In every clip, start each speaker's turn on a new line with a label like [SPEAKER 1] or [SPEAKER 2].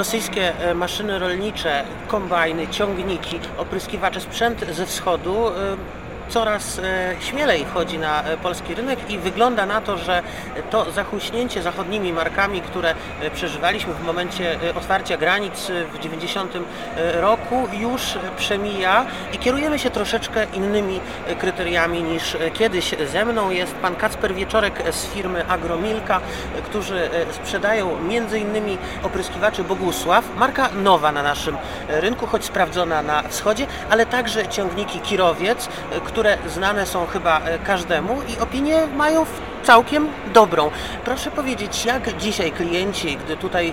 [SPEAKER 1] rosyjskie e, maszyny rolnicze, kombajny, ciągniki, opryskiwacze, sprzęt ze wschodu e, coraz e, śmielej wchodzi na e, polski rynek i wygląda na to, że to zachłyśnięcie zachodnimi markami, które e, przeżywaliśmy w momencie otwarcia granic w 90 e, roku już przemija i kierujemy się troszeczkę innymi kryteriami niż kiedyś. Ze mną jest pan Kacper Wieczorek z firmy Agromilka, którzy sprzedają innymi opryskiwaczy Bogusław, marka nowa na naszym rynku, choć sprawdzona na wschodzie, ale także ciągniki Kirowiec, e, które znane są chyba e, każdemu i opinię mają całkiem dobrą. Proszę powiedzieć, jak dzisiaj klienci, gdy tutaj e,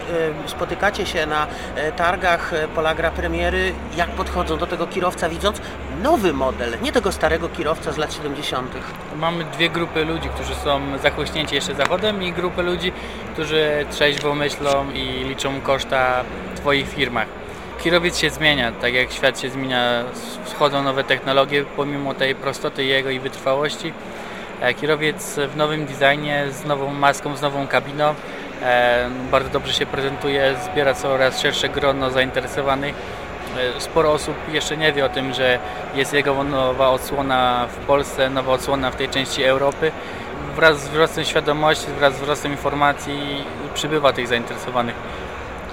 [SPEAKER 1] spotykacie się na e, targach Polagra Premiery, jak podchodzą do tego kierowca, widząc nowy model, nie tego starego kierowca z lat 70.
[SPEAKER 2] Mamy dwie grupy ludzi, którzy są zachłyśnięci jeszcze zachodem i grupę ludzi, którzy trzeźwo myślą i liczą koszta w Twoich firmach. Kierowiec się zmienia, tak jak świat się zmienia, wchodzą nowe technologie, pomimo tej prostoty jego i wytrwałości. E, Kierowiec w nowym designie, z nową maską, z nową kabiną, e, bardzo dobrze się prezentuje, zbiera coraz szersze grono zainteresowanych. E, Sporo osób jeszcze nie wie o tym, że jest jego nowa odsłona w Polsce, nowa odsłona w tej części Europy. Wraz z wzrostem świadomości, wraz z wzrostem informacji przybywa tych zainteresowanych.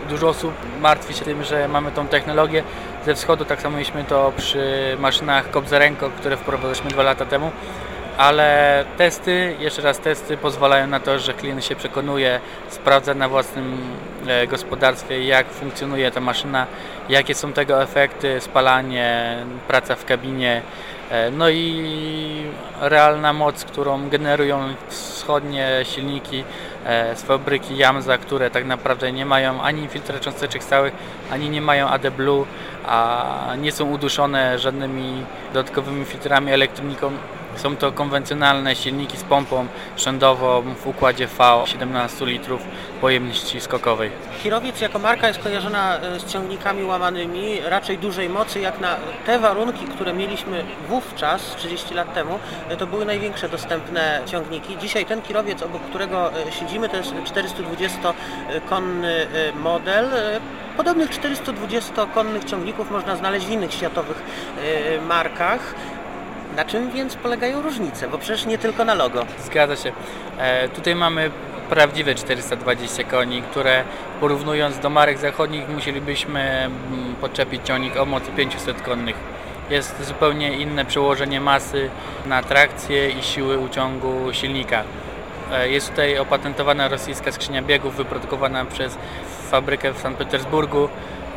[SPEAKER 2] Dużo osób martwi się tym, że mamy tą technologię. Ze wschodu, tak samo mieliśmy to przy maszynach Kobzarenko, które wprowadziliśmy dwa lata temu, ale testy, jeszcze raz testy pozwalają na to, że klient się przekonuje, sprawdza na własnym e, gospodarstwie, jak funkcjonuje ta maszyna, jakie są tego efekty, spalanie, praca w kabinie, e, no i realna moc, którą generują wschodnie silniki z fabryki Yamza, które tak naprawdę nie mają ani filtra cząsteczek stałych, ani nie mają AD Blue, a nie są uduszone żadnymi dodatkowymi filtrami, elektroniką. Są to konwencjonalne silniki z pompą szędową w układzie V 17 litrów pojemności skokowej.
[SPEAKER 1] Kirowiec jako marka jest kojarzona e, z ciągnikami łamanymi, raczej dużej mocy, jak na te warunki, które mieliśmy wówczas, 30 lat temu, e, to były największe dostępne ciągniki. Dzisiaj ten kirowiec, obok którego e, siedzimy, to jest 420-konny e, model. Podobnych 420-konnych ciągników można znaleźć w innych światowych markach. Na czym więc polegają różnice? Bo przecież nie tylko na logo.
[SPEAKER 2] Zgadza się. E, tutaj mamy prawdziwe 420 koni, które porównując do marek zachodnich musielibyśmy mm, podczepić ciągnik o mocy 500 konnych. Jest zupełnie inne przełożenie masy na trakcję i siły uciągu silnika. E, Jest tutaj opatentowana rosyjska skrzynia biegów wyprodukowana przez fabrykę w Sankt Petersburgu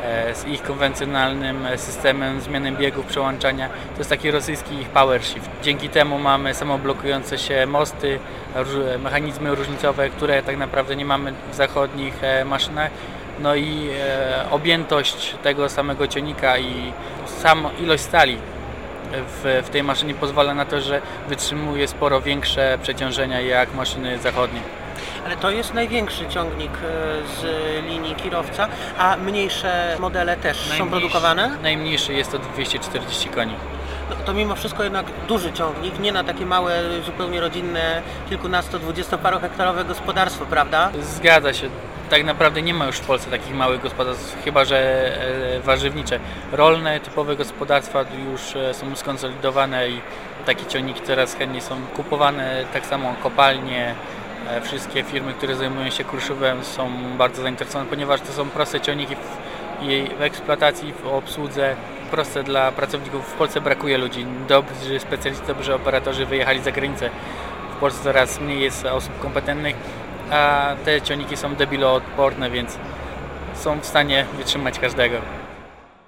[SPEAKER 2] e, z ich konwencjonalnym systemem zmiany biegów, przełączania. To jest taki rosyjski ich power shift. Dzięki temu mamy samoblokujące się mosty, mechanizmy różnicowe, które tak naprawdę nie mamy w zachodnich e, maszynach. No i objętość tego samego ciągnika i sam ilość stali w, w tej maszynie pozwala na to, że wytrzymuje sporo większe przeciążenia jak maszyny zachodnie.
[SPEAKER 1] Ale to jest największy ciągnik e, z linii kierowca, a mniejsze modele też są
[SPEAKER 2] Najmniejszy-
[SPEAKER 1] produkowane?
[SPEAKER 2] Najmniejszy jest to 240 koni.
[SPEAKER 1] No, to mimo wszystko jednak duży ciągnik, nie na takie małe, zupełnie rodzinne, kilkunasto, dwudziestoparohektarowe gospodarstwo, prawda?
[SPEAKER 2] Zgadza się. Tak naprawdę nie ma już w Polsce takich małych gospodarstw, chyba że e, warzywnicze. Rolne, typowe gospodarstwa już e, są skonsolidowane i takie ciągniki teraz chętnie są kupowane. Tak samo kopalnie, e, wszystkie firmy, które zajmują się kruszywem są bardzo zainteresowane, ponieważ to są proste ciągniki w, jej w eksploatacji, w obsłudze, proste dla pracowników. W Polsce brakuje ludzi. Dobrzy specjaliści, dobrzy operatorzy wyjechali za granicę. W Polsce coraz mniej jest osób kompetentnych, a te ciągniki są debiloodporne, więc są w stanie wytrzymać każdego.